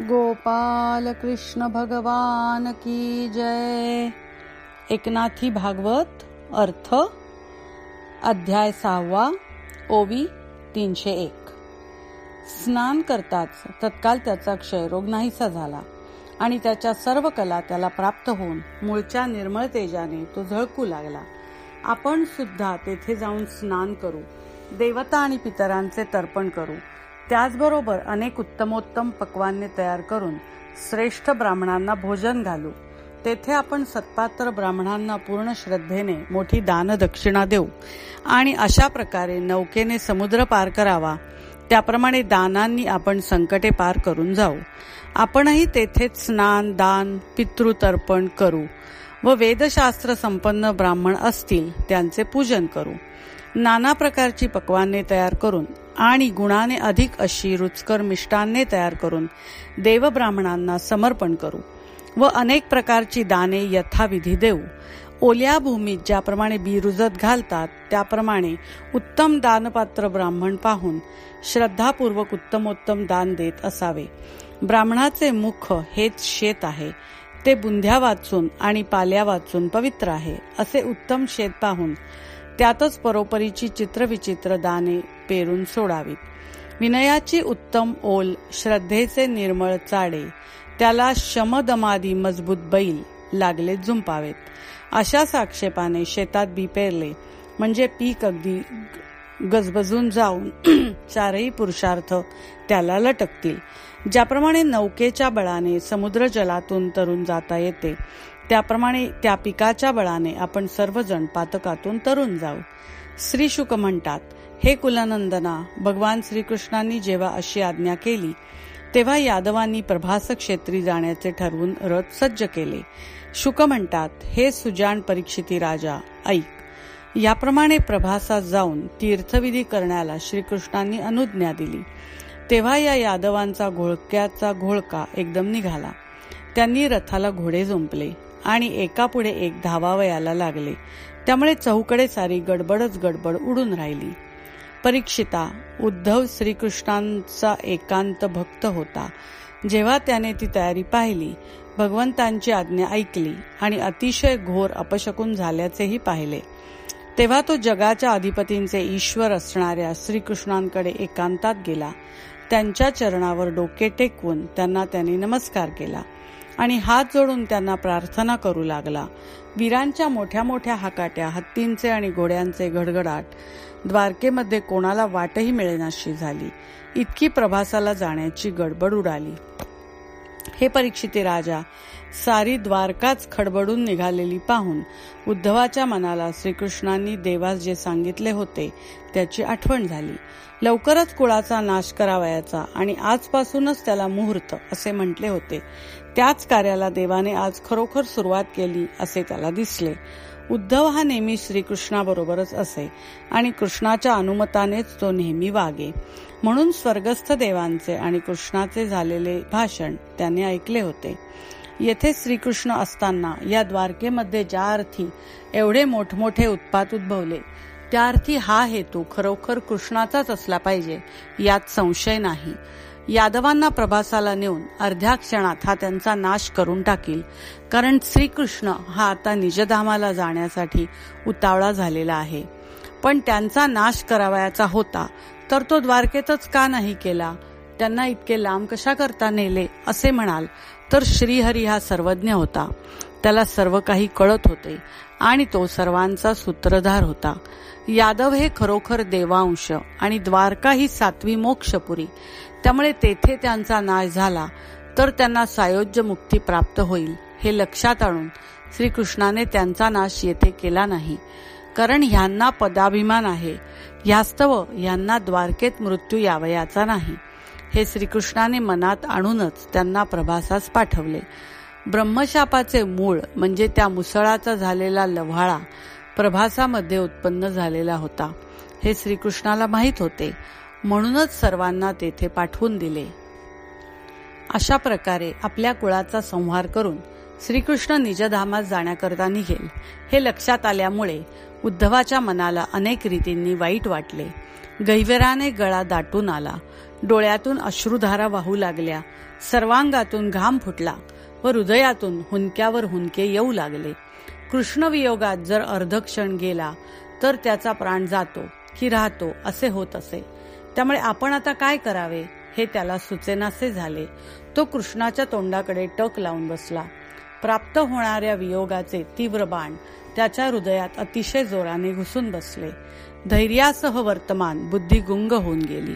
गोपाल कृष्ण भगवान की जय. एकनाथी भागवत अर्थ अध्याय सहावा ओवी तीनशे एक. स्नान करताच तत्काल त्याचा क्षयरोग नाहीसा झाला आणि त्याच्या सर्व कला त्याला प्राप्त होऊन मूळच्या निर्मळ तेजाने तो झळकू लागला. आपण सुद्धा तेथे जाऊन स्नान करू देवता आणि पितरांचे तर्पण करू त्याचबरोबर अनेक उत्तमोत्तम पक्वान्ने तयार करून श्रेष्ठ ब्राह्मणांना भोजन घालू. तेथे आपण सत्पात्र ब्राह्मणांना पूर्ण श्रद्धेने मोठी दान दक्षिणा देऊ. आणि अशा प्रकारे नौकेने समुद्र पार करावा. त्याप्रमाणे दानांनी आपण संकटे पार करून जाऊ. आपणही तेथेच स्नान दान पितृतर्पण करू. व वेदशास्त्र संपन्न ब्राह्मण असतील त्यांचे पूजन करू. नाना प्रकारची पक्वाने तयार करून आणि गुणाने अधिक अशी रुचकर मिष्टान्ने तयार करून देवब्राह्मणांना समर्पण करू व अनेक प्रकारची दाने यथाविधी देऊ. ओल्या भूमीत ज्याप्रमाणे बी रुजत घालतात त्याप्रमाणे उत्तम दानपात्र ब्राह्मण पाहून श्रद्धापूर्वक उत्तमोत्तम दान देत असावे. ब्राह्मणाचे मुख हेच शेत आहे. ते बुंध्या वाचून आणि पाल्या वाचून पवित्र आहे असे उत्तम शेत पाहून त्यातच परोपरीची चित्रविचित्र दाने पेरून सोडावीत. विनयाची उत्तम ओल श्रद्धेचे निर्मळ चाडे त्याला शमदमादी मजबूत बैल लागले झुंपावेत. अशा साक्षेपाने शेतात बी पेरले म्हणजे पीक अगदी गजबजून जाऊन चारही पुरुषार्थ त्याला लटकतील. ज्याप्रमाणे नौकेच्या बळाने समुद्र जलातून तरून जाता येते त्याप्रमाणे त्या पिकाच्या बळाने आपण सर्वजण पातकातून तरून जाऊ. श्री शुक म्हणतात हे कुलनंदना भगवान श्रीकृष्णांनी जेव्हा अशी आज्ञा केली तेव्हा यादवांनी प्रभास क्षेत्री जाण्याचे ठरवून रथ सज्ज केले. शुक म्हणतात हे सुजान परीक्षिती राजा ऐक. याप्रमाणे प्रभासात जाऊन तीर्थविधी करण्याला श्रीकृष्णांनी अनुज्ञा दिली. तेव्हा या यादवांचा घोळक्याचा घोळका एकदम निघाला. त्यांनी रथाला घोडे झोंपले आणि एकापुढे एक धावावयाला लागले. त्यामुळे चौकडे सारी गडबडच गडबड उडून राहिली. परीक्षिता उद्धव श्रीकृष्णांचा एकांत भक्त होता. जेव्हा त्याने ती तयारी पाहिली भगवंतांची आज्ञा ऐकली आणि अतिशय घोर अपशकून झाल्याचेही पाहिले. तेव्हा तो जगाच्या अधिपतींचे ईश्वर असणाऱ्या श्रीकृष्णांकडे एकांतात गेला. त्यांच्या चरणावर डोके टेकवून त्यांना त्याने नमस्कार केला आणि हात जोडून त्यांना प्रार्थना करू लागला. वीरांच्या मोठ्या मोठ्या हाकाट्या हत्तींचे आणि घोड्यांचे गडगडाट द्वारकेमध्ये कोणाला वाटही मिळेनाशी झाली. इतकी प्रभासाला जाण्याची गडबड उडाली. हे परीक्षिते राजा सारी द्वारकाच खडबडून निघालेली पाहून उद्धवाच्या मनाला श्रीकृष्णांनी देवास जे सांगितले होते त्याची आठवण झाली. लवकरच कुळाचा नाश करावयाचा आणि आजपासूनच त्याला मुहूर्त असे म्हटले होते. त्याच कार्याला देवाने आज खरोखर सुरुवात केली असे त्याला दिसले. उद्धव हा नेहमी श्रीकृष्णाबरोबरच असे आणि कृष्णाच्या अनुमतानेच तो नेहमी वागे. म्हणून स्वर्गस्थ देवांचे आणि कृष्णाचे झालेले भाषण त्याने ऐकले होते. येथे श्रीकृष्ण असताना या द्वारकेमध्ये ज्या अर्थी एवढे मोठमोठे उत्पात उद्भवले त्या अर्थी हा हेतू खरोखर कृष्णाचाच असला पाहिजे यात संशय नाही. यादवांना प्रभासाला नेऊन अर्ध्या क्षणात हा त्यांचा नाश करून टाकील. कारण श्रीकृष्ण हा आता निजधामाला जाण्यासाठी उतावळा झालेला आहे. पण त्यांचा नाश करावयाचा होता तर तो द्वारकेतच का नाही केला? त्यांना इतके लांब कशा करता नेले असे म्हणाल. तर श्रीहरी हा सर्वज्ञ होता. त्याला सर्व काही कळत होते आणि तो सर्वांचा सूत्रधार होता. यादव हे खरोखर देवांश आणि द्वारका ही सातवी मोक्षपुरी. त्यामुळे तेथे त्यांचा नाश झाला तर त्यांना सायोज्य मुक्ती प्राप्त होईल हे लक्षात आणून श्रीकृष्णाने त्यांचा नाश येथे केला नाही. कारण ह्यांना पदाभिमान आहे. ह्यास्तव ह्यांना द्वारकेत मृत्यू यावयाचा नाही. हे श्रीकृष्णाने मनात आणूनच त्यांना प्रभासास पाठवले. ब्रह्मशापाचे मूळ म्हणजे त्या मुसळाचा झालेला लव्हाळा प्रभासामध्ये उत्पन्न झालेला होता. हे श्रीकृष्णाला माहीत होते. म्हणूनच सर्वांना तेथे पाठवून दिले. अशा प्रकारे आपल्या कुळाचा संहार करून श्रीकृष्ण निजधामात जाण्याकरता निघेल. हे लक्षात आल्यामुळे उद्धवाच्या मनाला अनेक रीतींनी वाईट वाटले. गैवेराने गळा दाटून आला. डोळ्यातून अश्रुधारा वाहू लागल्या. सर्वांगातून घाम फुटला व हृदयातून हुंक्यावर हुंके येऊ लागले. कृष्णवियोगात जर अर्धक्षण गेला तर त्याचा प्राण जातो की राहतो असे होत असे. त्यामुळे आपण आता काय करावे हे त्याला सुचेनासे झाले. तो कृष्णाच्या तोंडाकडे टक लावून बसला. प्राप्त होणाऱ्या वियोगाचे तीव्र बाण त्याच्या हृदयात अतिशय जोराने घुसून बसले. धैर्यासह वर्तमान बुद्धी गुंग होऊन गेली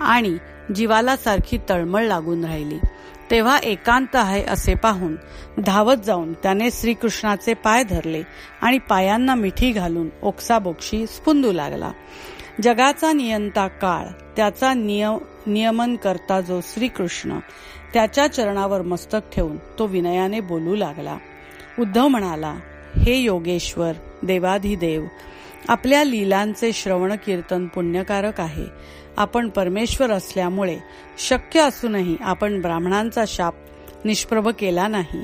आणि जीवाला सारखी तळमळ लागून राहिली. तेव्हा एकांत आहे असे पाहून धावत जाऊन त्याने श्रीकृष्णाचे पाय धरले आणि पायांना मिठी घालून ओक्साबोक्षी स्पुंदू लागला. जगाचा नियंता काळ त्याचा नियम नियमन करता जो श्रीकृष्ण त्याच्या चरणावर मस्तक ठेवून तो विनयाने बोलू लागला. उद्धव म्हणाला हे योगेश्वर देवाधिदेव आपल्या लीलांचे श्रवण कीर्तन पुण्यकारक आहे. आपण परमेश्वर असल्यामुळे शक्य असूनही आपण ब्राह्मणांचा शाप निष्प्रभ केला नाही.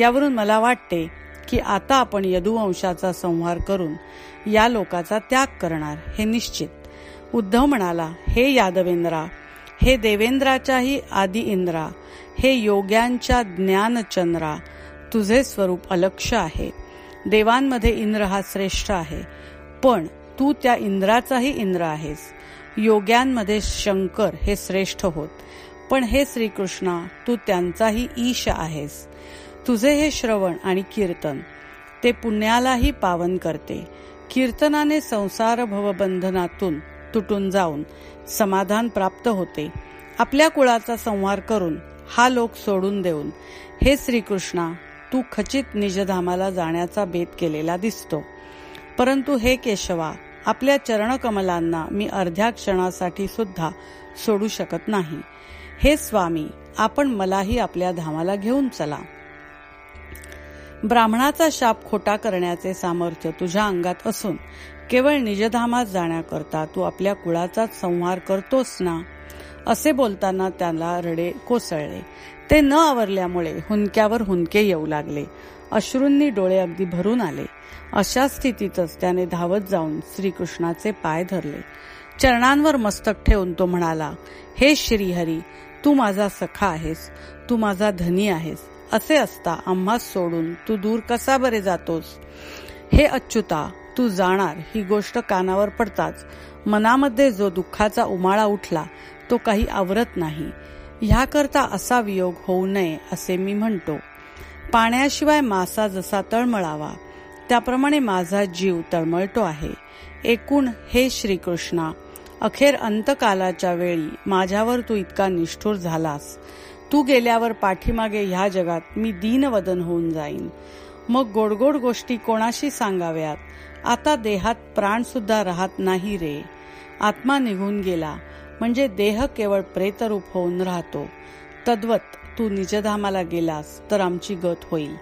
यावरून मला वाटते की आता आपण यदुवंशाचा संहार करून या लोकाचा त्याग करणार हे निश्चित. उद्धव म्हणाला हे यादवेंद्रा हे देवेंद्राच्याही आदि इंद्रा हे योग्यांच्या ज्ञानचंद्रा तुझे स्वरूप अलक्ष आहे. देवांमध्ये इंद्र हा श्रेष्ठ आहे. पण तू त्या इंद्राचाही इंद्र आहेस. योग्यांमध्ये शंकर हे श्रेष्ठ होत. पण हे श्रीकृष्णा तू त्यांचाही ईश आहेस. तुझे हे श्रवण आणि कीर्तन ते पुण्यालाही पावन करते. कीर्तनाने संसार भवबंधनातून तुटून जाऊन समाधान प्राप्त होते. आपल्या कुळाचा संहार करून हा लोक सोडून देऊन हे श्रीकृष्णा तू खचित निजधामाला जाण्याचा बेत केलेला दिसतो. परंतु हे केशवा आपल्या चरणकमलांना मी अर्ध्या क्षणासाठी सुद्धा सोडू शकत नाही. हे स्वामी आपण मलाही आपल्या धामाला घेऊन चला. ब्राह्मणाचा शाप खोटा करण्याचे सामर्थ्य तुझ्या अंगात असून केवळ निजधामात जाण्याकरता तू आपल्या कुळाचाच संहार करतोस ना? असे बोलताना त्याला रडे कोसळले. ते न आवरल्यामुळे हुंक्यावर हुंके येऊ लागले. अश्रूंनी डोळे अगदी भरून आले. अशा स्थितीतच त्याने धावत जाऊन श्रीकृष्णाचे पाय धरले. चरणांवर मस्तक ठेवून तो म्हणाला हे श्रीहरी तू माझा सखा आहेस तू माझा धनी आहेस. असे असता आम्हा सोडून तू दूर कसा बरे जातोस? हे अच्युता तू जाणार ही गोष्ट कानावर पडताच. मनामध्ये जो दुःखाचा उमाळा उठला तो काही आवरत नाही. ह्याकरता असा वियोग होऊ नये असे मी म्हणतो. पाण्याशिवाय मासा जसा तळमळावा त्याप्रमाणे माझा जीव तळमळतो आहे. एकूण हे श्रीकृष्णा अखेर अंतकालाच्या वेळी माझ्यावर तू इतका निष्ठूर झालास. तू गेल्यावर पाठीमागे ह्या जगात मी दीनवदन होऊन जाईन. मग गोडगोड गोष्टी कोणाशी सांगाव्यात? आता देहात प्राण सुद्धा राहत नाही रे. आत्मा निघून गेला म्हणजे देह केवळ प्रेतरूप होऊन राहतो. तद्वत तू निजधामाला गेलास तर आमची गत होईल.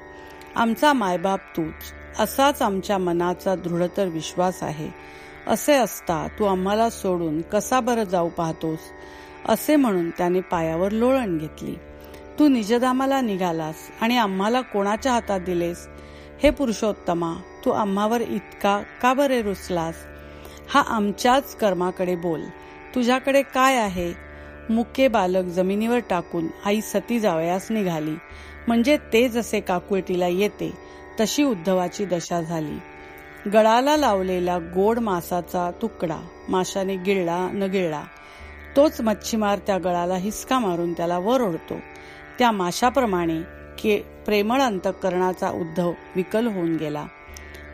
आमचा मायबाप तूच. असाच आमच्या मनाचा दृढतर विश्वास आहे. असे असता तू आम्हाला सोडून कसा बरं जाऊ पाहतोस? असे म्हणून त्याने पायावर लोळण घेतली. तू निजधामाला निघालास आणि आम्हाला कोणाच्या हातात दिलेस? हे पुरुषोत्तमा तू आम्हावर इतका का बरे रुसलास? हा आमच्याच कर्माकडे बोल. तुझ्याकडे काय आहे? मुके बालक जमिनीवर टाकून आई सती जावयास निघाली. म्हणजे ते जसे काकुळटीला येते तशी उद्धवाची दशा झाली. गळाला लावलेला गोड मासाचा तुकडा माशाने गिळला न गिळला तोच मच्छीमार त्या गळाला हिसका मारून त्याला वर ओढतो. त्या माशाप्रमाणे के प्रेमळ अंतकरणाचा उद्धव विकल होऊन गेला.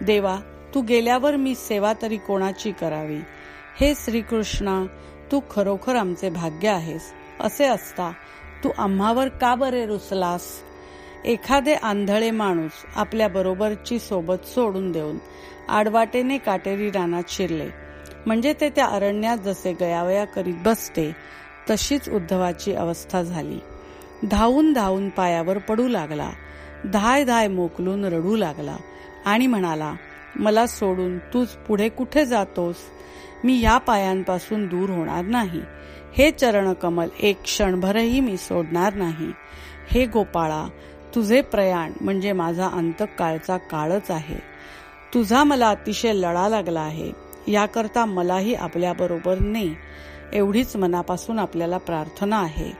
देवा तू गेल्यावर मी सेवा तरी कोणाची करावी? हे श्रीकृष्णा तू खरोखर आमचे भाग्य आहेस. असे असता तू आम्हावर का बरे रुसलास? एखादे आंधळे माणूस आपल्या बरोबरची सोबत सोडून देऊन आडवाटेने काटेरी रानात शिरले. म्हणजे ते त्या अरण्यात जसे गयावया करीत बसते तशीच उद्धवाची अवस्था झाली. धावून धावून पायावर पडू लागला. धाय धाय मोकलून रडू लागला आणि म्हणाला मला सोडून तूच पुढे कुठे जातोस? मी या पायांपासून दूर होणार नाही. हे चरणकमल एक क्षणभरही मी सोडणार नाही. हे गोपाळा तुझे प्रयाण म्हणजे माझा अंतकाळचा काळच आहे. तुझा मला अतिशय लढा लागला आहे. याकरता मलाही आपल्याबरोबर ने. एवढीच मनापासून आपल्याला प्रार्थना आहे.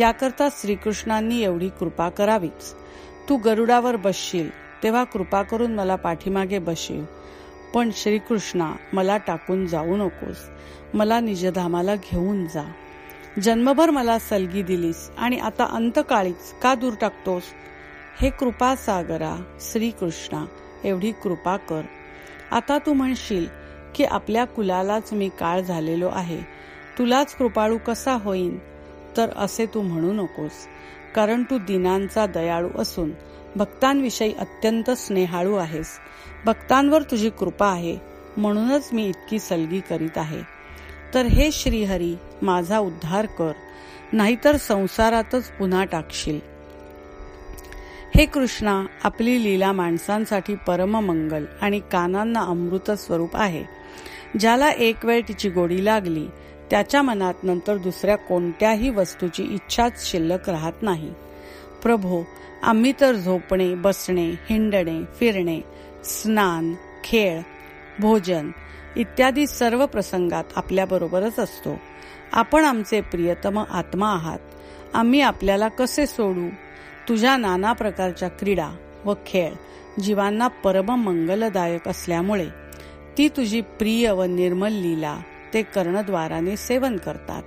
याकरता श्रीकृष्णांनी एवढी कृपा करावीच. तू गरुडावर बसशील तेव्हा कृपा करून मला पाठीमागे बसशील पण श्रीकृष्णा मला टाकून जाऊ नकोस. मला निजधामाला घेऊन जा. जन्मभर मला सलगी दिलीस आणि आता अंतकाळीच का दूर टाकतोस? हे कृपा सागरा श्रीकृष्णा एवढी कृपा कर. आता तू म्हणशील की आपल्या कुलालाच मी काळ झालेलो आहे. तुलाच कृपाळू कसा होईन? तर असे तू म्हणू नकोस. कारण तू दिनांचा दयाळू असून भक्तांविषयी अत्यंत स्नेहाळू आहेस. भक्तांवर तुझी कृपा आहे म्हणूनच मी इतकी सलगी करीत आहे. तर हे श्रीहरी माझा उद्धार कर. नाहीतर संसारातच पुन्हा टाकशील. हे कृष्णा आपली लीला माणसांसाठी परममंगल आणि कानांना अमृत स्वरूप आहे. ज्याला एक वेळ तिची गोडी लागली त्याच्या मनात नंतर दुसऱ्या कोणत्याही वस्तूची इच्छाच शिल्लक राहत नाही. प्रभो आम्ही तर झोपणे बसणे हिंडणे फिरणे स्नान खेळ भोजन इत्यादी सर्व प्रसंगात आपल्याबरोबरच असतो. आपण आमचे प्रियतम आत्मा आहात. आम्ही आपल्याला कसे सोडू? तुझ्या नाना प्रकारच्या क्रीडा व खेळ जीवांना परम मंगलदायक असल्यामुळे ती तुझी प्रिय व निर्मल लीला ते कर्णद्वाराने सेवन करतात.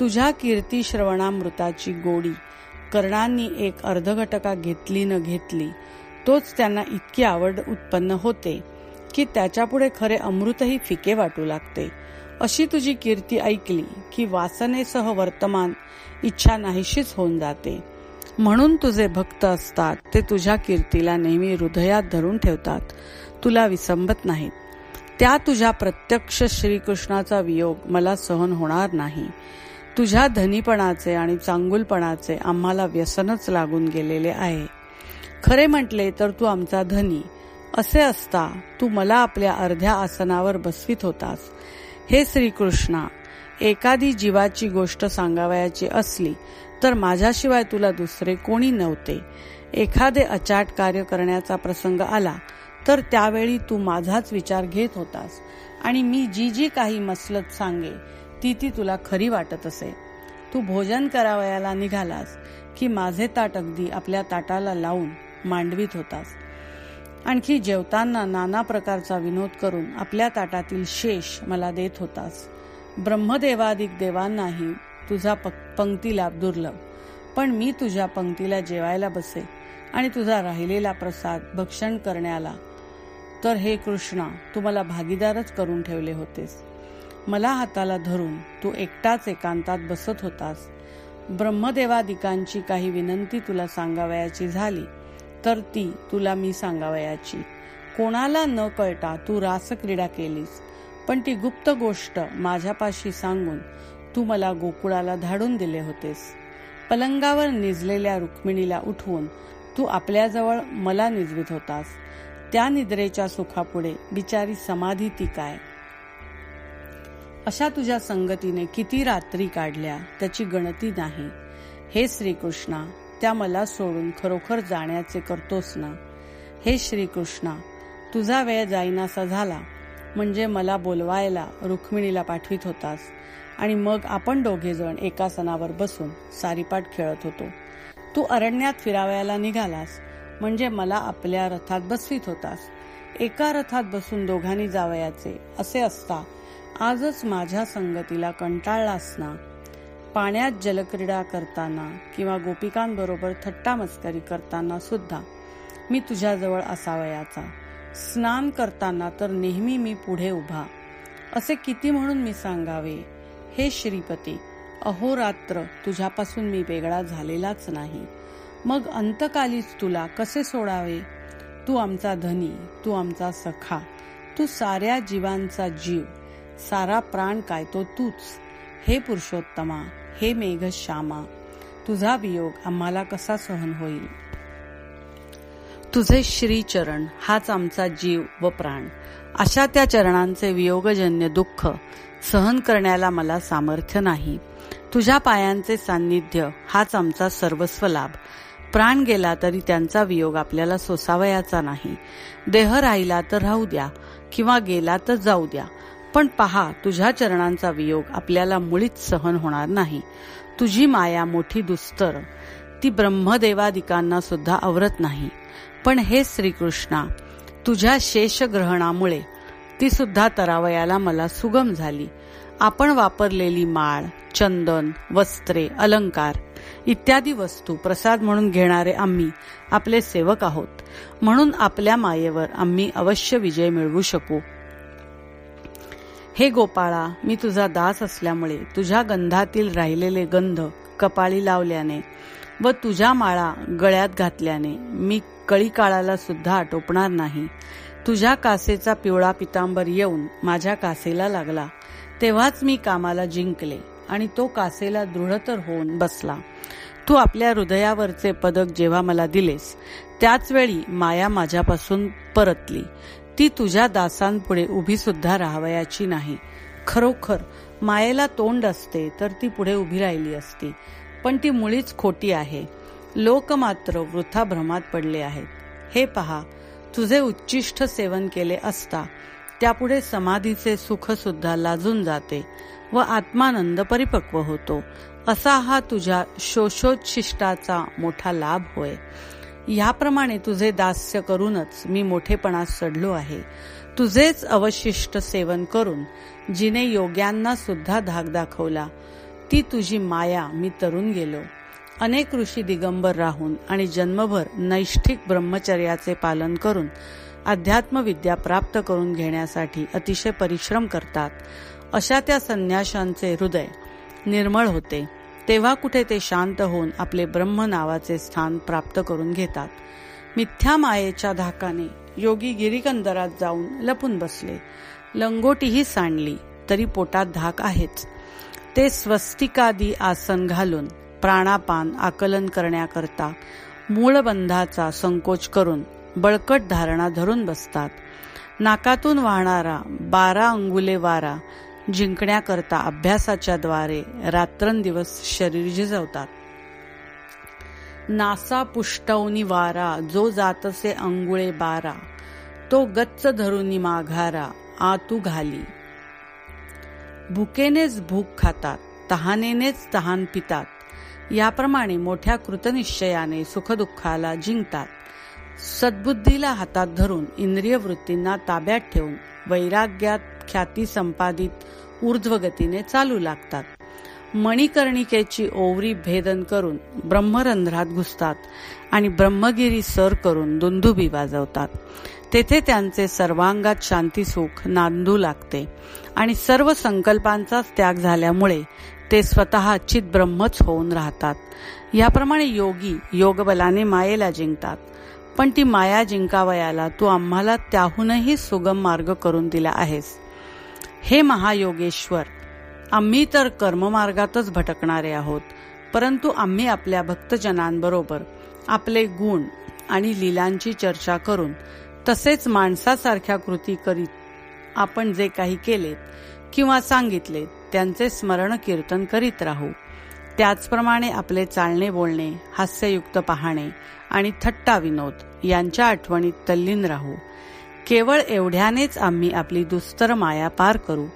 तुझ्या कीर्ती श्रवणामृताची गोडी कर्णांनी एक अर्धघटका घेतली न घेतली तोच त्यांना इतकी आवड उत्पन्न होते की त्याच्यापुढे खरे अमृतही फिके वाटू लागते. अशी तुझी कीर्ती ऐकली की वासनेसह वर्तमान इच्छा नाहीशीच होऊन जाते. म्हणून तुझे भक्त असतात. ते तुझ्या कीर्तीला नेहमी हृदयात धरून ठेवतात. तुला विसंबत नाहीत. त्या तुझ्या प्रत्यक्ष श्रीकृष्णाचा वियोग मला सहन होणार नाही. तुझ्या धनीपणाचे आणि चांगुलपणाचे आम्हाला व्यसनच लागून गेलेले आहे. खरे म्हटले तर तू आमचा धनी. असे असता तू मला आपल्या अर्ध्या आसनावर बसवीत होतास. हे श्रीकृष्णा एखादी जीवाची गोष्ट सांगावयाची असली तर माझ्याशिवाय तुला दुसरे कोणी नव्हते. एखादे अचाट कार्य करण्याचा प्रसंग आला तर त्यावेळी तू माझाच विचार घेत होतास आणि मी जी जी काही मसलत सांगे ती ती तुला खरी वाटत असे. तू भोजन करावयाला निघालास की माझे ताट अगदी आपल्या ताटाला लावून मांडवीत होतास. आणखी जेवताना नाना प्रकारचा विनोद करून आपल्या ताटातील शेष मला देत होतास. ब्रह्मदेवादिक देवांनाही तुझा पंक्तीला दुर्लभ. पण मी तुझ्या पंक्तीला जेवायला बसे आणि तुझा राहिलेला प्रसाद भक्षण करण्याला. तर हे कृष्णा तू मला भागीदारच करून ठेवले होतेस. मला हाताला धरून तू एकटाच एकांतात बसत होतास. ब्रह्मदेवादिकांची काही विनंती तुला सांगावयाची झाली तर ती तुला मी सांगावयाची. कोणाला न कळता तू रासक्रीडा केलीस पण ती गुप्त गोष्ट माझ्यापाशी सांगून तू मला गोकुळाला धाडून दिले होतेस. पलंगावर निजलेल्या रुक्मिणीला उठवून तू आपल्याजवळ मला निजवीत होतास. त्या निद्रेच्या सुखापुढे बिचारी समाधी ती काय? अशा तुझ्या संगतीने किती रात्री काढल्या त्याची गणती नाही. हे श्रीकृष्णा त्या मला सोडून खरोखर जाण्याचे करतोस ना? हे श्रीकृष्णा तुझा वेळ जाईनासा झाला. म्हणजे मला बोलवायला रुक्मिणीला पाठवित होतास. आणि मग आपण दोघे जण एका सणावर बसून सारीपाट खेळत होतो. तू अरण्यात फिरावयाला निघालास म्हणजे मला आपल्या रथात बसवीत होतास. एका रथात बसून दोघांनी जावयाचे असे असता आजच माझ्या संगतीला कंटाळलास ना? पाण्यात जलक्रीडा करताना किंवा गोपिकांबरोबर थट्टा मस्करी करताना सुद्धा मी तुझ्याजवळ असावयाचा. स्नान करताना तर नेहमी मी पुढे उभा. असे किती म्हणून मी सांगावे? हे श्रीपती अहोरात्र तुझ्यापासून मी वेगळा झालेलाच नाही. मग अंतकालीच तुला कसे सोडावे? तू आमचा धनी तू आमचा सखा तू साऱ्या जीवांचा जीव सारा प्राण काय तो तूच. हे पुरुषोत्तमा हे मेघ श्यामा तुझा वियोग आम्हाला कसा सहन होईल? तुझे श्रीचरण हाच आमचा जीव व प्राण. अशा त्या चरणांचे वियोगजन्य दुःख सहन करण्याला मला सामर्थ्य नाही. तुझ्या पायांचे सान्निध्य हाच आमचा सर्वस्व लाभ. प्राण गेला तरी त्यांचा वियोग आपल्याला सोसावयाचा नाही. देह राहिला तर राहू द्या किंवा गेला तर जाऊ द्या. पण पहा तुझ्या चरणांचा वियोग आपल्याला मुळीच सहन होणार नाही. तुझी माया मोठी दुस्तर. ती ब्रह्मदेवादिकांना सुद्धा आवरत नाही. पण हे श्रीकृष्णा तुझ्या शेषग्रहणामुळे ती सुद्धा तरावयाला मला सुगम झाली. आपण वापरलेली माळ चंदन वस्त्रे अलंकार इत्यादी वस्तू प्रसाद म्हणून घेणारे आम्ही आपले सेवक आहोत. म्हणून आपल्या मायेवर आम्ही अवश्य विजय मिळवू शकू. हे गोपाळा मी तुझा दास असल्यामुळे तुझ्या गंधातील राहिलेले गंध कपाळी लावल्याने व तुझ्या माळा गळ्यात घातल्याने मी कळी काळाला सुद्धा आटोपणार नाही. तुझ्या कासेचा पिवळा पितांबर येऊन माझ्या कासेला लागला. तेव्हाच मी कामाला जिंकले आणि तो कासेला दृढतर होऊन बसला. तू आपल्या हृदयावरचे पदक जेव्हा मला दिलेस त्याच वेळी माया माझ्यापासून परतली. ती तुझ्या दासांपुढे उभी सुद्धा राहावयाची नाही. खरोखर मायेला तोंड असते तर ती पुढे उभी राहिली असती. पण ती मुळीच खोटी आहे. लोक मात्र वृथा भ्रमात पडले आहेत. हे पहा तुझे उच्चिष्ट सेवन केले असता त्यापुढे समाधीचे सुख सुद्धा लाजून जाते व आत्मानंद परिपक्व होतो. असा हा तुझ्या शोषोच्छिष्टाचा मोठा लाभ होय. याप्रमाणे तुझे दास्य करूनच मी मोठेपणात चढलो आहे. तुझेच अवशिष्ट सेवन करून जिने योग्यांना सुद्धा धाक दाखवला. ती तुझी माया मी तरुण गेलो. अनेक ऋषी दिगंबर राहून आणि जन्मभर नैष्ठिक ब्रह्मचर्याचे पालन करून अध्यात्मविद्या प्राप्त करून घेण्यासाठी अतिशय परिश्रम करतात. अशा त्या संन्याशांचे हृदय निर्मळ होते. तेव्हा कुठे ते शांत होऊन आपले ब्रह्म नावाचे स्थान प्राप्त करून घेतात. मिथ्या मायेच्या धाकाने योगी गिरिकंदरात जाऊन लपून बसले. लंगोटीही सांडली तरी पोटात धाक आहेच. ते स्वस्तिकादी आसन घालून प्राणापान आकलन करण्याकरता मूळबंधाचा संकोच करून बळकट धारणा धरून बसतात. नाकातून वाहणारा बारा अंगुले वारा जिंकण्याकरता अभ्यासाच्या द्वारे रात्रंदिवस शरीर झिजवतात. नासा पुष्टवनी वारा जो जातसे अंगुळे बारा तो गच्च धरुनी माघारा आतू घाली. भुकेनेच भूक खातात तहानेनेच तहान पितात. याप्रमाणे मोठ्या कृतनिश्चयाने सुखदुःखाला जिंकतात. सद्बुद्धीला हातात धरून इंद्रिय वृत्तींना ताब्यात ठेवून वैराग्यात ख्याती संपादित ऊर्ध्वगतीने चालू लागतात. मणिकर्णिकेची ओवरी भेदन करून ब्रह्मरंध्रात घुसतात आणि ब्रह्मगिरी सर करून दुंदुबी वाजवतात. तेथे त्यांचे सर्वांगात शांती सुख नांदू लागते आणि सर्व संकल्पांचाच त्याग झाल्यामुळे ते स्वतः चित ब्रह्मच होऊन राहतात. याप्रमाणे योगी योगबलाने मायेला जिंकतात. पण ती माया जिंकावयाला तू आम्हाला त्याहूनही सुगम मार्ग करून दिला आहेस. हे महायोगेश्वर आम्ही तर कर्ममार्गातच भटकणारे आहोत परंतु आम्ही आपल्या भक्तजनांबरोबर आपले गुण आणि लीलांची चर्चा करून तसेच माणसासारख्या कृती करीत आपण जे काही केलेत किंवा सांगितले त्यांचे स्मरण कीर्तन करीत राहू. त्याचप्रमाणे आपले चालणे बोलणे हास्ययुक्त पाहणे आणि थट्टा विनोद यांच्या आठवणीत तल्लीन राहू. केवळ एवढ्यानेच आम्ही आपली दुस्तर माया पार करू.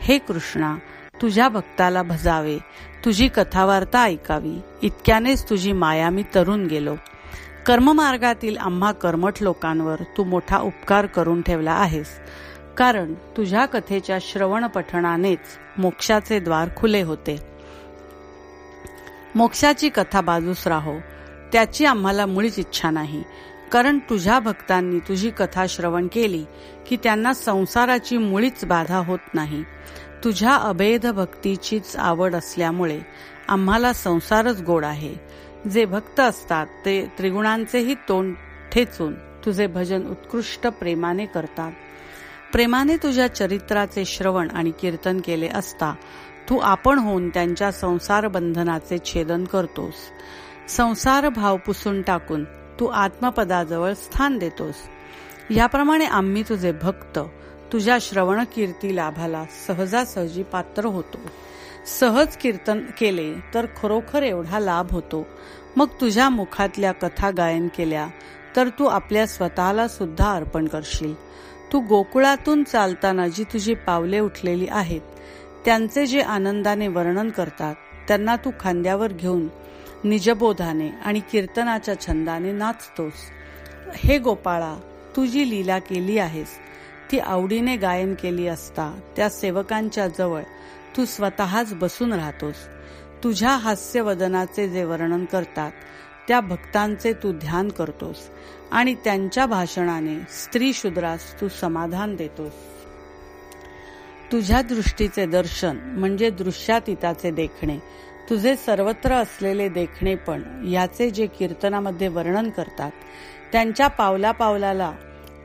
हे कृष्णा तुझ्या भक्ताला भजावे तुझी कथावार्ता ऐकावी. इतक्यानेच तुझी माया मी तरून गेलो. कर्ममार्गातील आम्हा कर्मठ लोकांवर तू मोठा उपकार करून ठेवला आहेस. कारण तुझ्या कथेच्या श्रवण पठणानेच मोक्षाचे द्वार खुले होते. मोक्षाची कथा बाजूस राहो. त्याची आम्हाला मुळीच इच्छा नाही. कारण तुझ्या भक्तांनी तुझी कथा श्रवण केली की त्यांना संसाराची मुळीच बाधा होत नाही. तुझ्या अभेद भक्तीचीच आवड असल्यामुळे आम्हाला संसारच गोड आहे. जे भक्त असतात ते त्रिगुणांचेही तोंड ठेचून तुझे भजन उत्कृष्ट प्रेमाने करतात. प्रेमाने तुझ्या चरित्राचे श्रवण आणि कीर्तन केले असता तू आपण होऊन त्यांच्या संसार बंधनाचे छेदन करतोस. संसार भाव पुसून टाकून तू आत्मपदाजवळ स्थान देतोस. याप्रमाणे आम्ही तुझे भक्त तुझ्या श्रवण कीर्ती लाभाला सहजासहजी पात्र होतो. सहज कीर्तन केले तर खरोखर एवढा लाभ होतो. मग तुझ्या मुखातल्या कथा गायन केल्या तर तू आपल्या स्वतःला सुद्धा अर्पण करशील. तू गोकुळातून चालताना जी तुझी पावले उठलेली आहेत त्यांचे जे आनंदाने वर्णन करतात त्यांना तू खांद्यावर घेऊन निजबोधाने आणि कीर्तनाच्या छंदाने नाचतोस. हे गोपाळा तू जी लीला केली आहेस ती आवडीने गायन केली असता त्या सेवकांच्या जवळ तू स्वतःच बसून राहतोस. तुझ्या हास्यवदनाचे जे वर्णन करतात त्या भक्तांचे तू ध्यान करतोस आणि त्यांच्या भाषणाने स्त्री शूद्रास तू समाधान देतोस. तुझ्या दृष्टीचे दर्शन म्हणजे दृश्यातीताचे देखणे. तुझे सर्वत्र असलेले देखणे पण याचे जे कीर्तनामध्ये वर्णन करतात त्यांच्या पावला पावलाला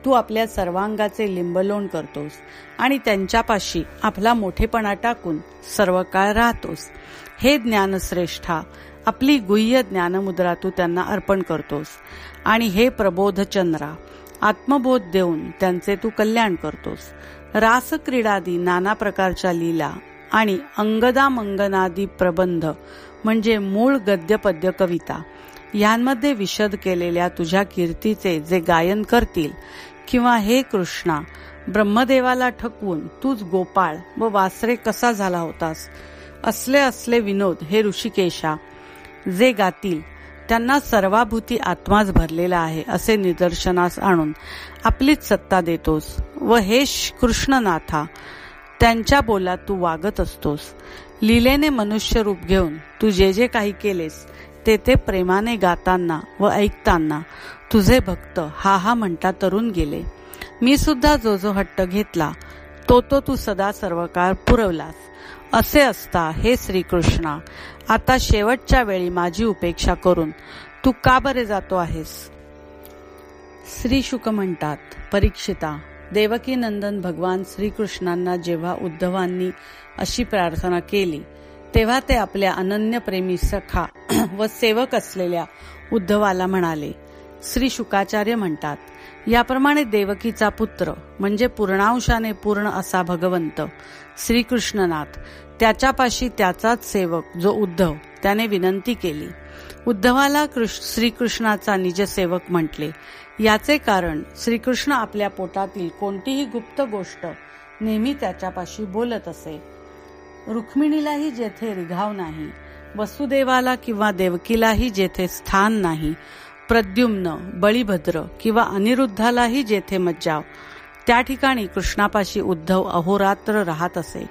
तू आपल्या सर्वांगाचे लिंबलोण करतोस आणि त्यांच्यापाशी आपला मोठेपणा टाकून सर्व काळ राहतोस. हे ज्ञानश्रेष्ठा आपली गुह्य ज्ञानमुद्रा तू त्यांना अर्पण करतोस. आणि हे प्रबोधचंद्रा आत्मबोध देऊन त्यांचे तू कल्याण करतोस. रासक्रीडादी नाना प्रकारच्या लीला आणि अंगदा मंगनादी प्रबंध म्हणजे मूळ गद्यपद्य कविता यांमध्ये विशद केलेल्या तुझ्या कीर्तीचे जे गायन करतील किंवा हे कृष्णा ब्रह्मदेवाला ठकवून तूच गोपाळ व वासरे कसा झाला होतास? असले असले विनोद हे ऋषिकेशा जे गातील त्यांना सर्वाभूती आत्माच भरलेला आहे असे निदर्शनास आणून आपलीच सत्ता देतोस. व हे कृष्णनाथा त्यांच्या बोलात तू वागत असतोस. लीलेने मनुष्य रूप घेऊन तू जे जे काही केलेस तेथे प्रेमाने गाताना व ऐकताना तुझे भक्त हा हा म्हणता तरुण गेले. मी सुद्धा जो जो हट्ट घेतला तो तो तू सदा सर्वकाळ पुरवलास. असे असता हे श्रीकृष्णा आता शेवटच्या वेळी माझी उपेक्षा करून तू का बरे जातो आहेस? श्री शुक म्हणतात परीक्षिता देवकी नंदन भगवान श्रीकृष्णांना जेव्हा उद्धवांनी अशी प्रार्थना केली तेव्हा ते आपल्या अनन्य प्रेमी सखा व सेवक असलेल्या उद्धवाला म्हणाले श्री शुकाचार्य म्हणतात याप्रमाणे देवकीचा पुत्र म्हणजे पूर्णांशाने पूर्ण असा भगवंत श्रीकृष्णनाथ त्याच्यापाशी त्याचाच सेवक जो उद्धव त्याने विनंती केली. उद्धवाला श्रीकृष्णाचा निजसेवक म्हटले याचे कारण श्रीकृष्ण आपल्या पोटातील कोणतीही गुप्त गोष्ट नेहमी त्याच्यापाशी बोलत असे. रुक्मिणीलाही जेथे रिघाव नाही वसुदेवाला किंवा देवकीलाही जेथे स्थान नाही प्रद्युम्न बळीभद्र किंवा अनिरुद्धालाही जेथे मज्जाव त्या ठिकाणी कृष्णापाशी उद्धव अहोरात्र राहत असे.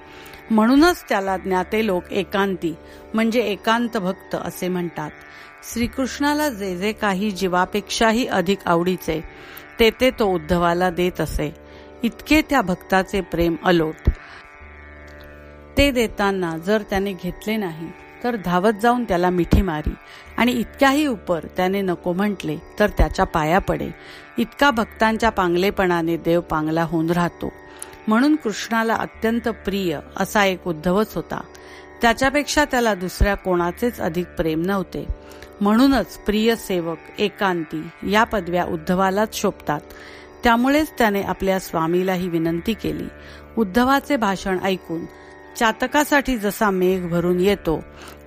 म्हणूनच त्याला ज्ञाते लोक एकांती म्हणजे एकांत भक्त असे म्हणतात. श्रीकृष्णाला जे जे काही जीवापेक्षाही अधिक आवडीचे ते ते तो उद्धवाला देत असे. इतके त्या भक्ताचे प्रेम अलोट. ते देताना जर त्याने घेतले नाही तर धावत जाऊन त्याला मिठी मारी आणि इतक्याही उपर त्याने नको म्हटले तर त्याच्या पाया पडे. इतका भक्तांच्या पांगलेपणाने देव पांगला होऊन राहतो. म्हणून कृष्णाला अत्यंत प्रिय असा एक उद्धवच होता. त्याच्यापेक्षा त्याला दुसऱ्या कोणाचेच अधिक प्रेम नव्हते. म्हणूनच प्रिय सेवक एकांती या पदव्या उद्धवालाच शोभतात. त्यामुळेच त्याने आपल्या स्वामीलाही विनंती केली. उद्धवाचे भाषण ऐकून चातकासाठी जसा मेघ भरून येतो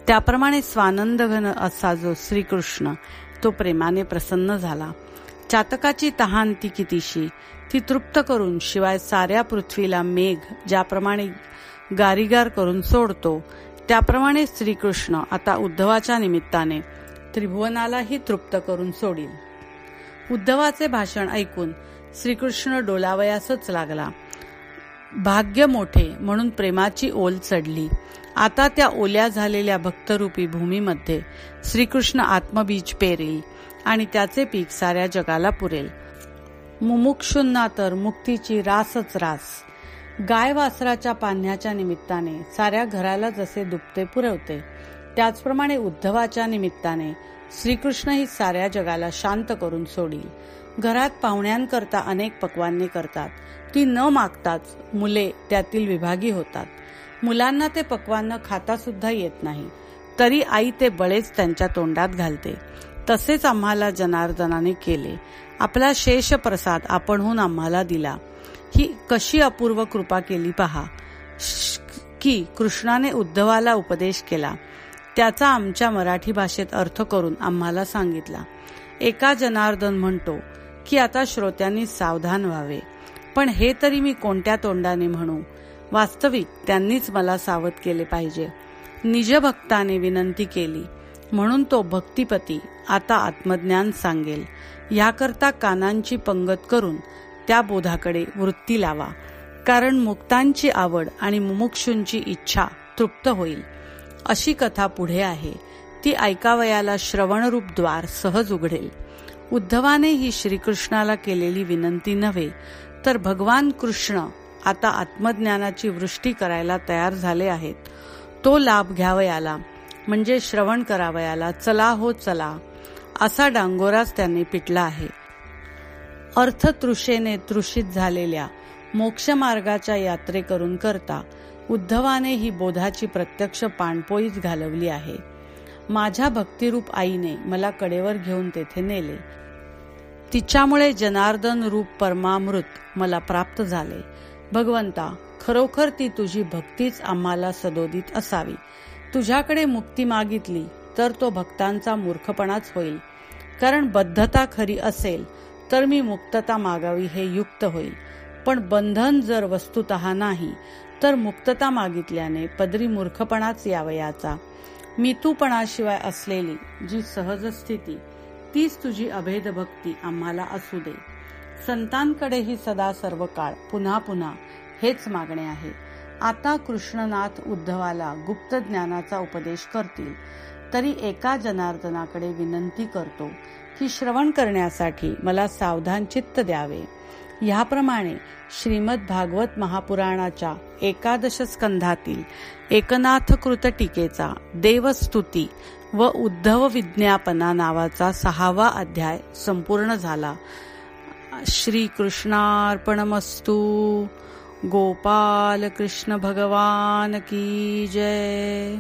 त्याप्रमाणे स्वानंद घन असा जो श्रीकृष्ण तो प्रेमाने प्रसन्न झाला. चातकाची तहान ती कितीशी ती तृप्त करून शिवाय साऱ्या पृथ्वीला मेघ ज्याप्रमाणे गारीगार करून सोडतो त्याप्रमाणे श्रीकृष्ण आता उद्धवाच्या निमित्ताने त्रिभुवनालाही तृप्त करून सोडील. उद्धवाचे भाषण ऐकून श्रीकृष्ण डोलावयासच लागला. भाग्य मोठे म्हणून प्रेमाची ओल चढली. आता त्या ओल्या झालेल्या भक्तरूपी भूमीमध्ये श्रीकृष्ण आत्मबीज पेरेल आणि त्याचे पीक साऱ्या जगाला पुरेल. मुमुक्षुंना तर मुक्तीची रासच रास. गाय वासराच्या पाण्याच्या निमित्ताने साऱ्या घराला जसे दुपते पुरवते त्याचप्रमाणे उद्धवाच्या निमित्ताने श्रीकृष्ण ही साऱ्या जगाला शांत करून सोडील. घरात पाहुण्यांकरता अनेक पक्वान्ने करतात ती न मागताच मुले त्यातील विभागी होतात. मुलांना ते पक्वान्न खाता सुद्धा येत नाही. तरी आई ते बळेच त्यांच्या तोंडात घालते. तसेच आम्हाला जनार्दनाने केले. आपला शेष प्रसाद आपणहून आम्हाला दिला. ही कशी अपूर्व कृपा केली पहा. की कृष्णाने उद्धवाला उपदेश केला. त्याचा आमच्या मराठी भाषेत अर्थ करून आम्हाला सांगितला. एका जनार्दन म्हणतो की आता श्रोत्यांनी सावधान व्हावे. पण हे तरी मी कोणत्या तोंडाने म्हणू? वास्तविक त्यांनीच मला सावध केले पाहिजे. निजभक्ताने विनंती केली. म्हणून तो भक्तिपती आता आत्मज्ञान सांगेल. याकरता कानांची पंगत करून त्या बोधाकडे वृत्ती लावा. कारण मुक्तांची आवड आणि मुमुक्षूंची इच्छा तृप्त होईल. अशी कथा पुढे आहे. ती ऐकावयाला श्रवणरूप द्वार सहज उघडेल. उद्धवाने ही श्रीकृष्णाला केलेली विनंती नव्हे तर भगवान कृष्ण आता आत्मज्ञानाची वृष्टी करायला तयार झाले आहेत. तो लाभ घ्यावयाला म्हणजे श्रवण करावयाला चला हो चला असा डांगोराच त्यांनी पिटला आहे. अर्थतृषेने तृषित झालेल्या मोक्षमार्गाच्या यात्रेकरून करता उद्धवाने ही बोधाची प्रत्यक्ष पाणपोईच घालवली आहे. माझ्या भक्तिरूप आईने मला कडेवर घेऊन तेथे नेले. तिच्यामुळे जनार्दन रूप परमामृत मला प्राप्त झाले. भगवंता खरोखर ती तुझी भक्तीच आम्हाला सदोदित असावी. तुझ्याकडे मुक्ती मागितली तर तो भक्तांचा मूर्खपणाच होईल. कारण बद्धता खरी असेल तर मी मुक्तता मागावी हे युक्त होईल. पण बंधन जर वस्तुत नाही तर मुक्तता मागितल्याने पदरी मूर्खपणाच यावयाचा. मितूपणाशिवाय असलेली जी सहज स्थिती तीच तुझी अभेद भक्ती आम्हाला असू दे. संतांकडेही सदा सर्व काळ पुन्हा पुन्हा हेच मागणे आहे. आता कृष्णनाथ उद्धवाला गुप्त ज्ञानाचा उपदेश करतील. तरी एका जनार्दनाकडे विनंती करतो की श्रवण करण्यासाठी मला सावधान चित्त द्यावे. ह्याप्रमाणे श्रीमद भागवत महापुराणाच्या एकादश स्कंधातील एकनाथ कृत टीकेचा देवस्तुती व उद्धव विज्ञापना नावाचा सहावा अध्याय संपूर्ण झाला. श्री कृष्णार्पणमस्तू गोपाल कृष्ण भगवान की जय.